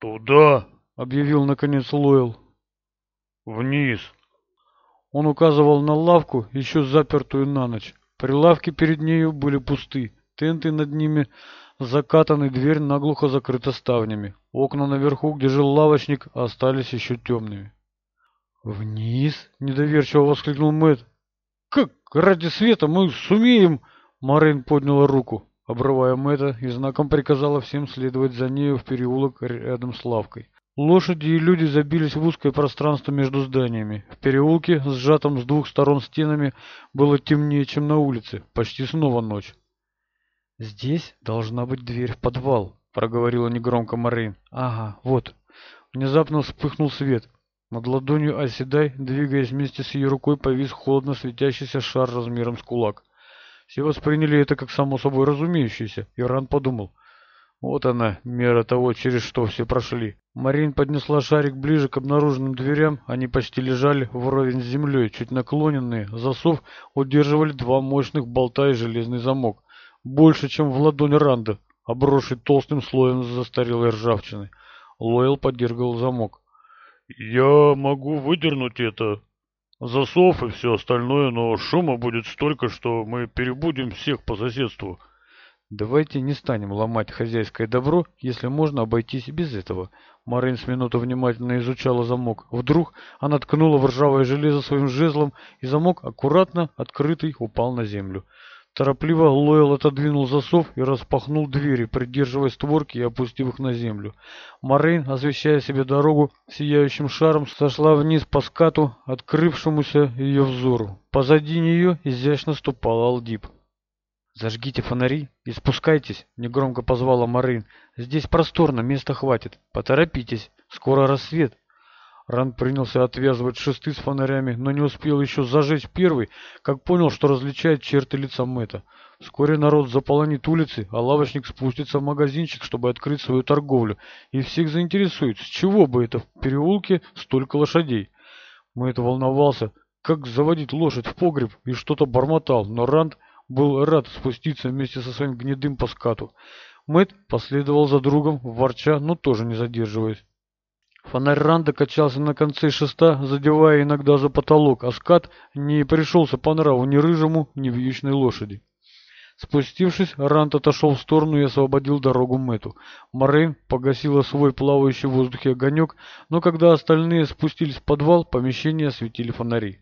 «Туда!» — объявил наконец Лойл. «Вниз!» Он указывал на лавку, еще запертую на ночь. Прилавки перед нею были пусты, тенты над ними закатаны, дверь наглухо закрыта ставнями. Окна наверху, где жил лавочник, остались еще темными. «Вниз?» — недоверчиво воскликнул Мэтт. «Как ради света мы сумеем?» — Марин подняла руку обрывая Мэтта и знаком приказала всем следовать за нею в переулок рядом с лавкой. Лошади и люди забились в узкое пространство между зданиями. В переулке, сжатом с двух сторон стенами, было темнее, чем на улице. Почти снова ночь. «Здесь должна быть дверь в подвал», — проговорила негромко Марин. «Ага, вот». Внезапно вспыхнул свет. Над ладонью оседай, двигаясь вместе с ее рукой, повис холодно светящийся шар размером с кулак. Все восприняли это как само собой разумеющееся. Иран подумал. Вот она, мера того, через что все прошли. Марин поднесла шарик ближе к обнаруженным дверям. Они почти лежали вровень с землей, чуть наклоненные. Засов удерживали два мощных болта и железный замок. Больше, чем в ладонь Ранда, обросший толстым слоем застарелой ржавчины. Лойл подергал замок. «Я могу выдернуть это», засов и все остальное, но шума будет столько, что мы перебудем всех по соседству. Давайте не станем ломать хозяйское добро, если можно обойтись без этого. Марин с минуту внимательно изучала замок. Вдруг она ткнула в ржавое железо своим жезлом, и замок, аккуратно открытый, упал на землю торопливо лойл отодвинул засов и распахнул двери придерживая створки и опустив их на землю. Морейн освещая себе дорогу сияющим шаром сошла вниз по скату открывшемуся ее взору. Позади нее изящно ступал алдип зажгите фонари и спускайтесь негромко позвала морейн. Здесь просторно места хватит. Поторопитесь. Скоро рассвет Ран принялся отвязывать шесты с фонарями, но не успел еще зажечь первый, как понял, что различает черты лица Мэтта. Вскоре народ заполонит улицы, а лавочник спустится в магазинчик, чтобы открыть свою торговлю, и всех заинтересует, с чего бы это в переулке столько лошадей. Мэтт волновался, как заводить лошадь в погреб, и что-то бормотал, но Ранд был рад спуститься вместе со своим гнедым по скату. Мэтт последовал за другом, ворча, но тоже не задерживаясь. Фонарь Ранда качался на конце шеста, задевая иногда за потолок, а скат не пришелся по нраву ни рыжему, ни вьючной лошади. Спустившись, Рант отошел в сторону и освободил дорогу Мэту. Морейн погасила свой плавающий в воздухе огонек, но когда остальные спустились в подвал, помещение осветили фонари.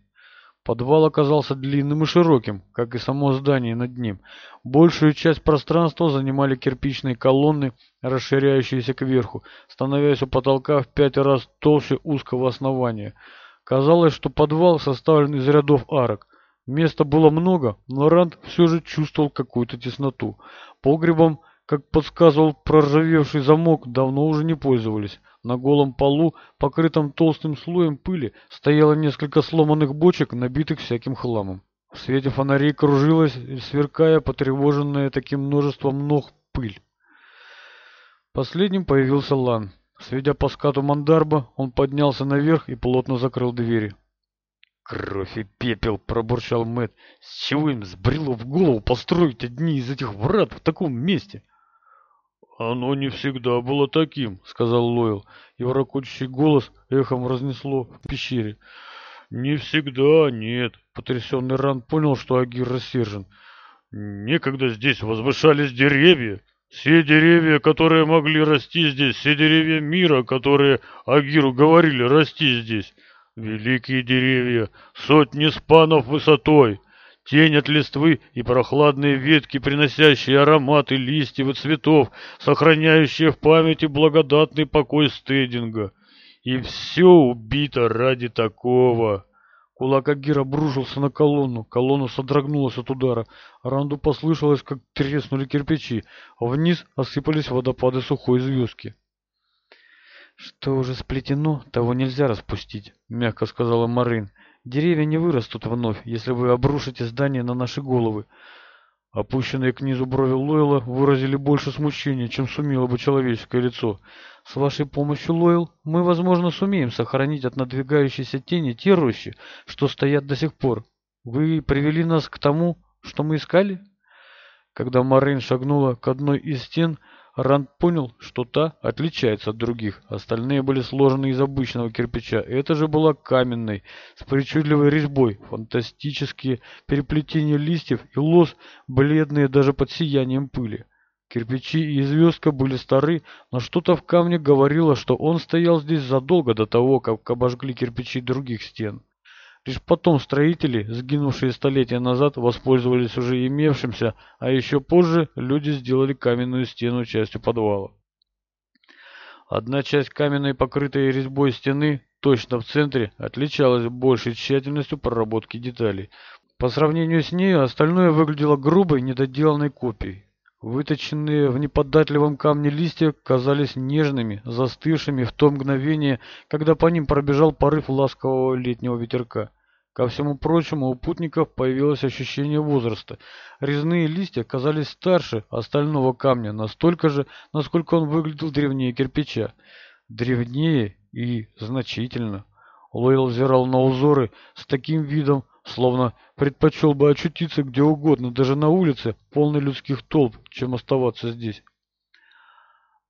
Подвал оказался длинным и широким, как и само здание над ним. Большую часть пространства занимали кирпичные колонны, расширяющиеся кверху, становясь у потолка в пять раз толще узкого основания. Казалось, что подвал составлен из рядов арок. Места было много, но Ранд все же чувствовал какую-то тесноту. Погребом, как подсказывал проржавевший замок, давно уже не пользовались. На голом полу, покрытом толстым слоем пыли, стояло несколько сломанных бочек, набитых всяким хламом. В свете фонарей кружилась, сверкая потревоженная таким множеством ног пыль. Последним появился Лан. Сведя по скату мандарба, он поднялся наверх и плотно закрыл двери. «Кровь и пепел!» — пробурчал Мэт. «С чего им сбрело в голову построить одни из этих врат в таком месте?» «Оно не всегда было таким», — сказал Лойл. Его ракочущий голос эхом разнесло в пещере. «Не всегда, нет», — потрясенный Ран понял, что Агир рассержен. «Некогда здесь возвышались деревья. Все деревья, которые могли расти здесь, все деревья мира, которые Агиру говорили расти здесь. Великие деревья, сотни спанов высотой, Тень от листвы и прохладные ветки, приносящие ароматы листьев и цветов, сохраняющие в памяти благодатный покой стединга. И все убито ради такого. Кулак Агира обрушился на колонну. Колонна содрогнулась от удара. Ранду послышалось, как треснули кирпичи. а Вниз осыпались водопады сухой звездки. «Что уже сплетено, того нельзя распустить», — мягко сказала Марин. Деревья не вырастут вновь, если вы обрушите здание на наши головы. Опущенные к низу брови Лойла выразили больше смущения, чем сумело бы человеческое лицо. С вашей помощью, Лойл, мы, возможно, сумеем сохранить от надвигающейся тени те рощи, что стоят до сих пор. Вы привели нас к тому, что мы искали? Когда Марин шагнула к одной из стен, Ранд понял, что та отличается от других. Остальные были сложены из обычного кирпича. Это же была каменной, с причудливой резьбой. Фантастические переплетения листьев и лоз, бледные даже под сиянием пыли. Кирпичи и звездка были стары, но что-то в камне говорило, что он стоял здесь задолго до того, как обожгли кирпичи других стен. Лишь потом строители, сгинувшие столетия назад, воспользовались уже имевшимся, а еще позже люди сделали каменную стену частью подвала. Одна часть каменной покрытой резьбой стены, точно в центре, отличалась большей тщательностью проработки деталей. По сравнению с ней остальное выглядело грубой, недоделанной копией. Выточенные в неподатливом камне листья казались нежными, застывшими в то мгновение, когда по ним пробежал порыв ласкового летнего ветерка. Ко всему прочему, у путников появилось ощущение возраста. Резные листья казались старше остального камня, настолько же, насколько он выглядел древнее кирпича. Древнее и значительно. Лойл взирал на узоры с таким видом, словно предпочел бы очутиться где угодно, даже на улице, полной людских толп, чем оставаться здесь.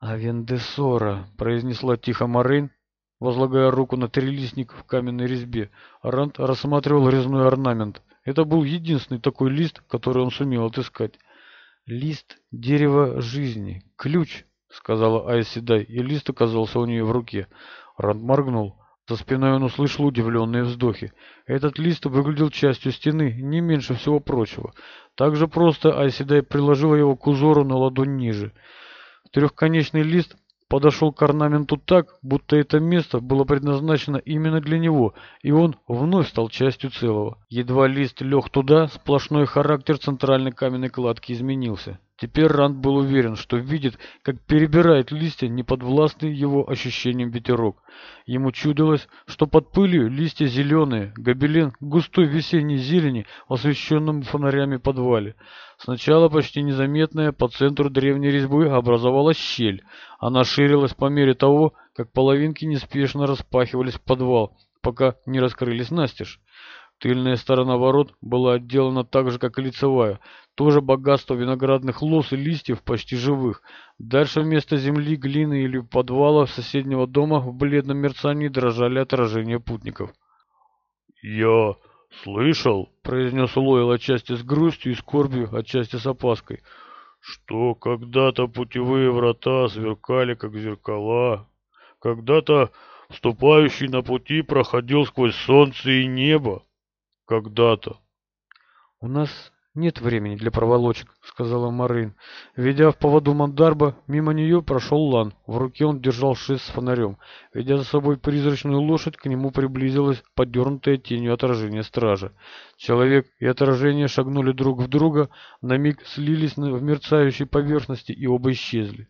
«Авендесора», — произнесла тихо Морейн, возлагая руку на трилистник в каменной резьбе. Рант рассматривал резной орнамент. Это был единственный такой лист, который он сумел отыскать. «Лист дерева жизни. Ключ», — сказала Айседай, и лист оказался у нее в руке. Рант моргнул. За спиной он услышал удивленные вздохи. Этот лист выглядел частью стены, не меньше всего прочего. Так же просто Айседай приложила его к узору на ладонь ниже. Трехконечный лист подошел к орнаменту так, будто это место было предназначено именно для него, и он вновь стал частью целого. Едва лист лег туда, сплошной характер центральной каменной кладки изменился. Теперь Ранд был уверен, что видит, как перебирает листья неподвластный его ощущением ветерок. Ему чудилось, что под пылью листья зеленые, гобелен густой весенней зелени в освещенном фонарями подвале. Сначала почти незаметная по центру древней резьбы образовалась щель. Она ширилась по мере того, как половинки неспешно распахивались в подвал, пока не раскрылись настежь. Тыльная сторона ворот была отделана так же, как и лицевая. Тоже богатство виноградных лос и листьев, почти живых. Дальше вместо земли, глины или подвала соседнего дома в бледном мерцании дрожали отражения путников. «Я слышал», — произнес Лойл отчасти с грустью и скорбью, отчасти с опаской, «что когда-то путевые врата сверкали, как зеркала. Когда-то...» вступающий на пути проходил сквозь солнце и небо когда-то. У нас нет времени для проволочек, сказала Марин. Ведя в поводу Мандарба, мимо нее прошел Лан. В руке он держал шест с фонарем. Ведя за собой призрачную лошадь, к нему приблизилась подернутая тенью отражение стража. Человек и отражение шагнули друг в друга, на миг слились в мерцающей поверхности и оба исчезли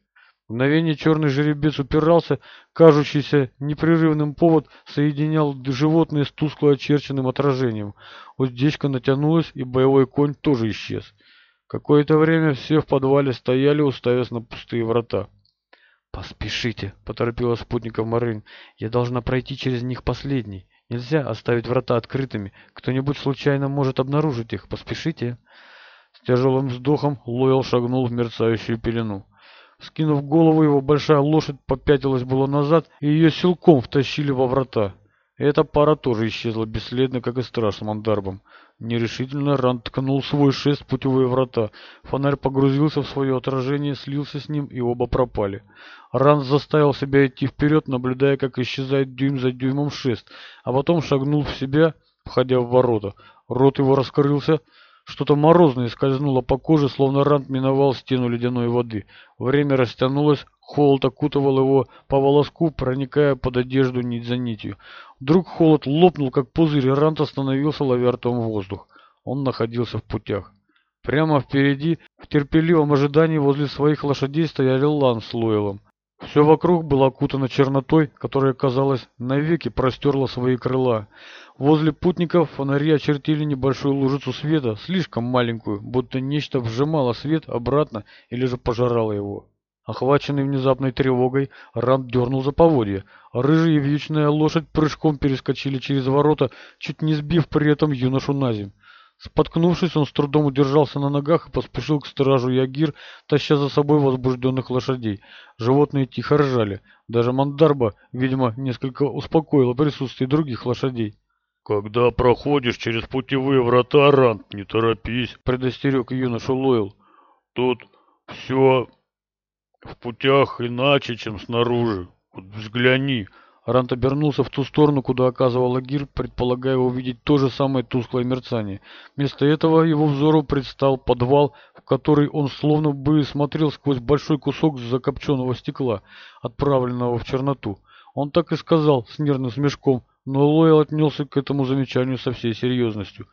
мгновение черный жеребец упирался, кажущийся непрерывным повод соединял животное с тускло очерченным отражением. Уздечка натянулась, и боевой конь тоже исчез. Какое-то время все в подвале стояли, уставясь на пустые врата. «Поспешите!» — поторопила спутников Марин. «Я должна пройти через них последний. Нельзя оставить врата открытыми. Кто-нибудь случайно может обнаружить их. Поспешите!» С тяжелым вздохом Лойл шагнул в мерцающую пелену. Скинув голову, его большая лошадь попятилась было назад, и ее силком втащили во врата. Эта пара тоже исчезла бесследно, как и страж с мандарбом. Нерешительно Ран ткнул свой шест путевые врата. Фонарь погрузился в свое отражение, слился с ним, и оба пропали. Ран заставил себя идти вперед, наблюдая, как исчезает дюйм за дюймом шест, а потом шагнул в себя, входя в ворота. Рот его раскрылся, что-то морозное скользнуло по коже, словно Рант миновал стену ледяной воды. Время растянулось, холод окутывал его по волоску, проникая под одежду нить за нитью. Вдруг холод лопнул, как пузырь, и Рант остановился, ловя ртом воздух. Он находился в путях. Прямо впереди, в терпеливом ожидании возле своих лошадей, стояли Лан с Лойлом. Все вокруг было окутано чернотой, которая, казалось, навеки простерла свои крыла. Возле путников фонари очертили небольшую лужицу света, слишком маленькую, будто нечто вжимало свет обратно или же пожирало его. Охваченный внезапной тревогой, Рам дернул за поводья. Рыжая и вьючная лошадь прыжком перескочили через ворота, чуть не сбив при этом юношу на земь. Споткнувшись, он с трудом удержался на ногах и поспешил к стражу Ягир, таща за собой возбужденных лошадей. Животные тихо ржали. Даже Мандарба, видимо, несколько успокоила присутствие других лошадей. «Когда проходишь через путевые врата, Рант, не торопись», — предостерег юношу Лойл. «Тут все в путях иначе, чем снаружи. Вот взгляни». Ранта обернулся в ту сторону, куда оказывала Гир, предполагая увидеть то же самое тусклое мерцание. Вместо этого его взору предстал подвал, в который он словно бы смотрел сквозь большой кусок закопченного стекла, отправленного в черноту. Он так и сказал с нервным смешком, но Лойл отнесся к этому замечанию со всей серьезностью.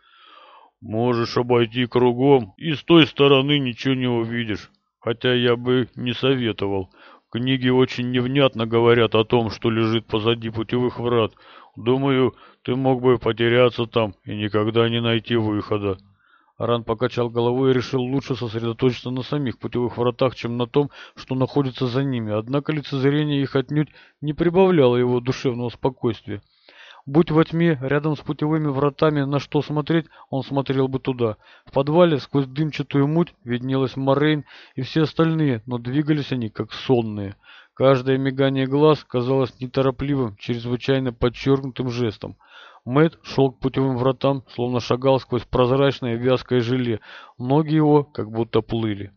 «Можешь обойти кругом, и с той стороны ничего не увидишь, хотя я бы не советовал». Книги очень невнятно говорят о том, что лежит позади путевых врат. Думаю, ты мог бы потеряться там и никогда не найти выхода». Аран покачал головой и решил лучше сосредоточиться на самих путевых вратах, чем на том, что находится за ними. Однако лицезрение их отнюдь не прибавляло его душевного спокойствия будь во тьме рядом с путевыми вратами на что смотреть, он смотрел бы туда. В подвале сквозь дымчатую муть виднелась Морейн и все остальные, но двигались они как сонные. Каждое мигание глаз казалось неторопливым, чрезвычайно подчеркнутым жестом. Мэтт шел к путевым вратам, словно шагал сквозь прозрачное вязкое желе. Ноги его как будто плыли.